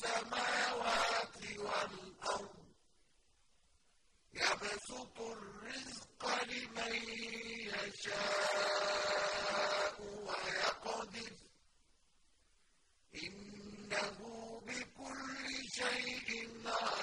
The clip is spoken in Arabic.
السماوات والأرض. يبسط الرزق لمن يشاء ويقدر. إنه بكل شيء عليم.